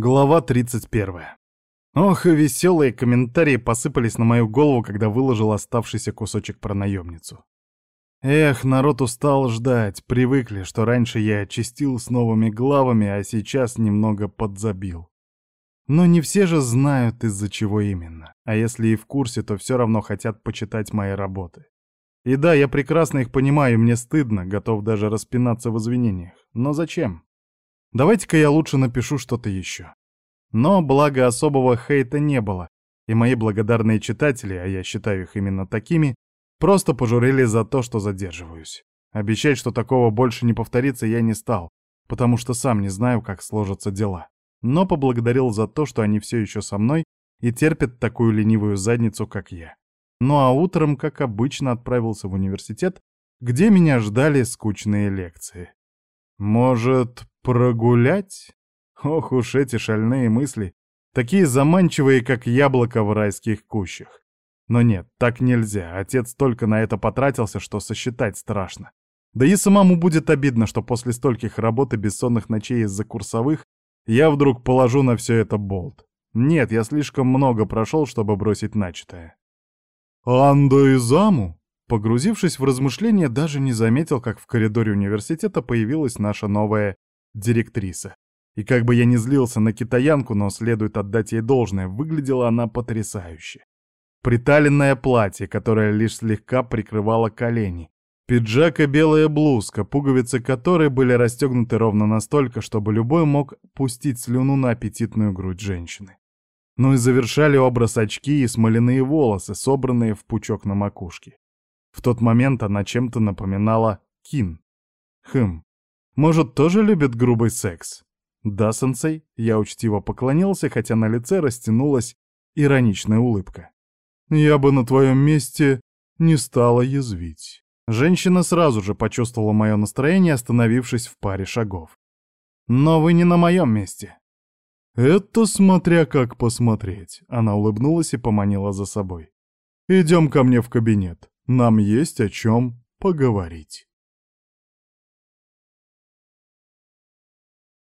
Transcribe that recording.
Глава 31. Ох, и веселые комментарии посыпались на мою голову, когда выложил оставшийся кусочек про наемницу. Эх, народ устал ждать, привыкли, что раньше я очистил с новыми главами, а сейчас немного подзабил. Но не все же знают, из-за чего именно. А если и в курсе, то все равно хотят почитать мои работы. И да, я прекрасно их понимаю, мне стыдно, готов даже распинаться в извинениях. Но зачем? Давайте-ка я лучше напишу что-то еще. Но благо особого хейта не было, и мои благодарные читатели, а я считаю их именно такими, просто пожурили за то, что задерживаюсь. Обещать, что такого больше не повторится, я не стал, потому что сам не знаю, как сложатся дела. Но поблагодарил за то, что они все еще со мной и терпят такую ленивую задницу, как я. Ну а утром, как обычно, отправился в университет, где меня ждали скучные лекции. Может, Прогулять? Ох уж эти шальные мысли, такие заманчивые, как яблоко в райских кущах. Но нет, так нельзя, отец только на это потратился, что сосчитать страшно. Да и самому будет обидно, что после стольких работ и бессонных ночей из-за курсовых я вдруг положу на все это болт. Нет, я слишком много прошел, чтобы бросить начатое. «Андо и Заму?» Погрузившись в размышления, даже не заметил, как в коридоре университета появилась наша новая директриса. И как бы я ни злился на китаянку, но следует отдать ей должное, выглядела она потрясающе. Приталенное платье, которое лишь слегка прикрывало колени, пиджак и белая блузка, пуговицы которой были расстегнуты ровно настолько, чтобы любой мог пустить слюну на аппетитную грудь женщины. Ну и завершали образ очки и смоляные волосы, собранные в пучок на макушке. В тот момент она чем-то напоминала Кин. Хм, может, тоже любит грубый секс? Да, сенсей, я учтиво поклонился, хотя на лице растянулась ироничная улыбка. Я бы на твоем месте не стала язвить. Женщина сразу же почувствовала мое настроение, остановившись в паре шагов. Но вы не на моем месте. Это смотря как посмотреть. Она улыбнулась и поманила за собой. Идем ко мне в кабинет. Нам есть о чем поговорить.